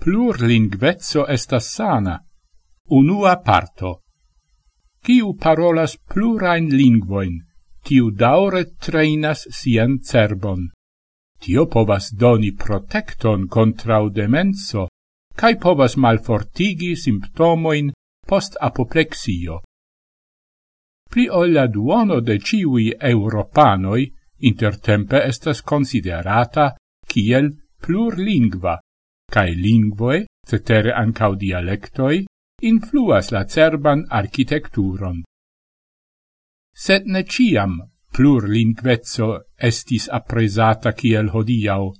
plurlingvezzo estas sana. Unua parto. Kiu parolas plurain lingvoin, tiu daure trainas sian cerbon. Tio povas doni protecton contrau demenso, cae povas malfortigi simptomoin post apoplexio. Pli olla duono de ciui europanoi intertempe estas considerata kiel plurlingva, cae lingvoe, cetere ancau dialectoi, influas la cerban architecturon. Sed ne ciam plurlingvezzo estis apresata kiel hodiau.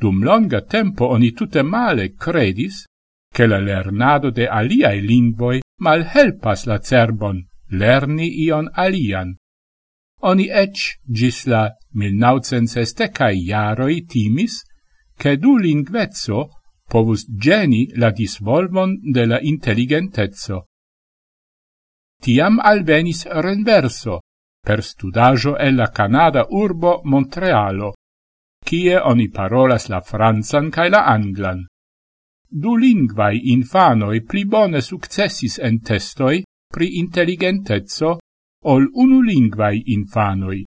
Dum longa tempo oni tute male credis che la lernado de aliae lingvoi malhelpas la cerbon lerni ion alian. Oni ec gis la 1960 iaroi timis che du linguezzo povus geni la disvolvon de la intelligentezzo. Tiam alvenis renverso, per studajo e la Canada urbo Montrealo, kie oni parolas la Franzan cae la Anglan. Du lingvai infanoi pli bone successis en testoi pri intelligentezzo ol unu lingvai infanoi.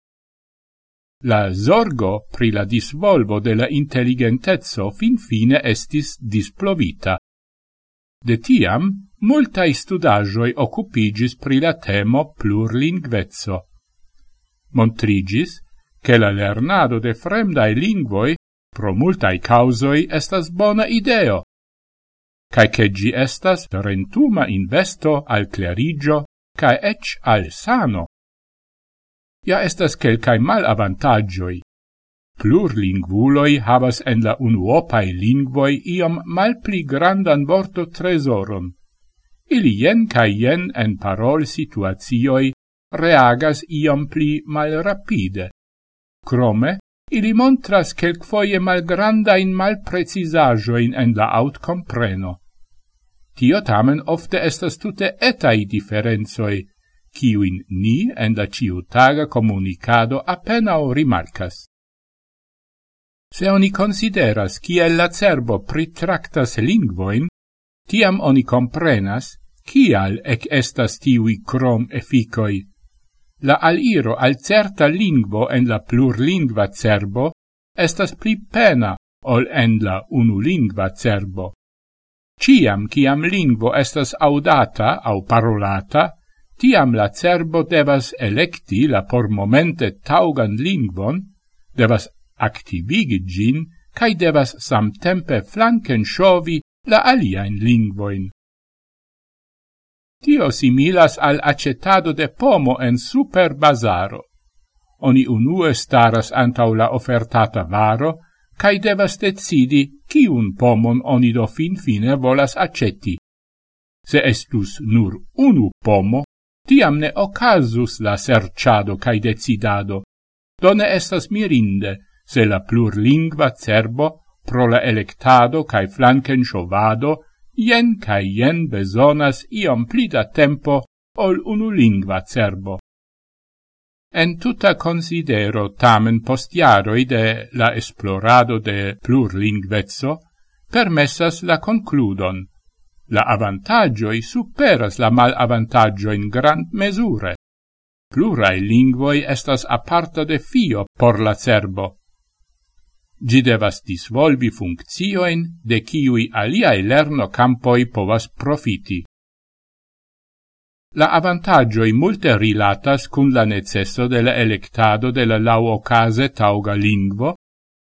La zorgo pri la disvolvo de la intelligentezzo fin fine estis displovita. De tiam, multai studagioi occupigis pri la temo plurlingvezzo. Montrigis che la lernado de fremdae lingvoi pro multai causoi estas bona ideo, cae che gi estas rentuma investo al clerigio cae ec al sano ja estas quelcae mal avantagioi. Plurlingvuloi havas en la unuopae lingvoi iom malpli grandan vorto tresoron. Ili jen ca jen en parol situazioi reagas iom pli mal rapide. Crome, ili montras quelquoie malgrandain malprecisajoin en la autcompreno. Tio tamen ofte estas tute etai differenzoi, ciuin ni en la ciutaga comunicado appenao rimarcas. Se oni consideras ciel la cerbo pritractas lingvoin, tiam oni comprenas kial ec estas tiui crom efficoi. La aliro al certa lingvo en la plurlingva cerbo estas pli pena ol en la unulingva cerbo. Ciam ciam lingvo estas audata au parolata, tiam la cerbo devas electi la por momente taugan lingvon, devas activigi gin, cae devas samtempe flanken shovi la aliaen lingvoin. Tio similas al acetado de pomo en super bazaro. Oni unue staras antau la offertata varo, cae devas decidi ciun pomon oni do fin fine volas aceti. Se estus nur unu pomo, tiam ne ocasus la serciado cae decidado. Done estas mirinde, se la plurlingua cerbo, pro la electado cae flanken shovado, jen cae jen besonas iom plida tempo ol unulingua cerbo. En tuta considero tamen postiaroi de la esplorado de plurlingvezzo, permessas la concludon, la avantagioi superas la mal in grand mesure. Plurae lingvoi estas aparta defio por la cerbo. Gi devas disvolvi funccioin de ciui aliae lerno campoi povas profiti. La avantagioi multe rilatas cun la necesso de la electado de la lau ocase tauga lingvo,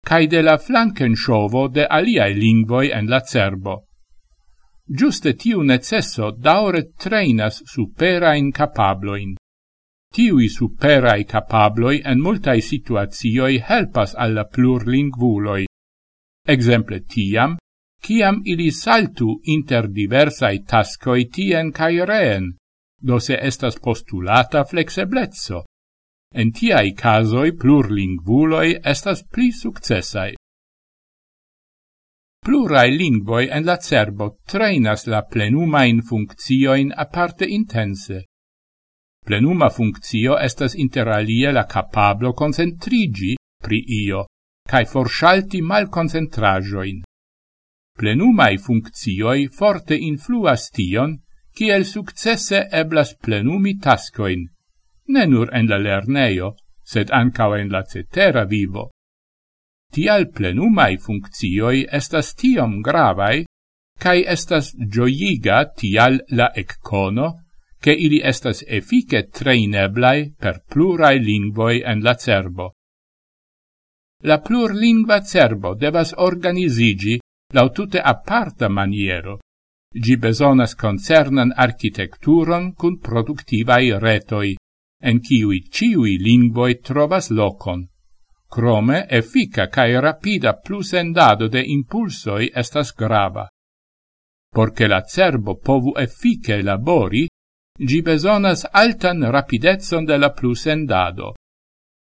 cae de la flankenshovo de aliae lingvoi en la cerbo giuste tiu necesso daure trainas superain capabloin. Tiui i capabloi en multae situazioi helpas alla plurlingvuloi. Exemple tiam, ciam ili saltu inter diversai tascoi tien cae reen, do se estas postulata flexeblezzo. En tiai casoi plurlingvuloi estas pli successai plurae lingvoi en la cerbo trainas la plenumain funccioin aparte intense. Plenuma funccio estas interalie la capablo concentrigi pri io, cae forsalti mal concentrajoin. Plenumai funccioi forte influas tion, kiel successe eblas plenumi tascoin, ne nur en la lerneo, sed ancao en la cetera vivo tial plenumai funccioi estas tiom gravai, cae estas gioiga tial la eccono, che ili estas efike treineblai per plurai lingvoi en la cerbo. La plurlingva cerbo devas organizigi lau tute aparta maniero. Gi besonas concernan architecturon cun productivai retoi, en ciui ciui lingvoi trovas locon. Crome, effica cae rapida plus endado de impulsoi estas grava. Porce la cerbo povu effice labori, gi besonas altan rapidezon de la plus endado.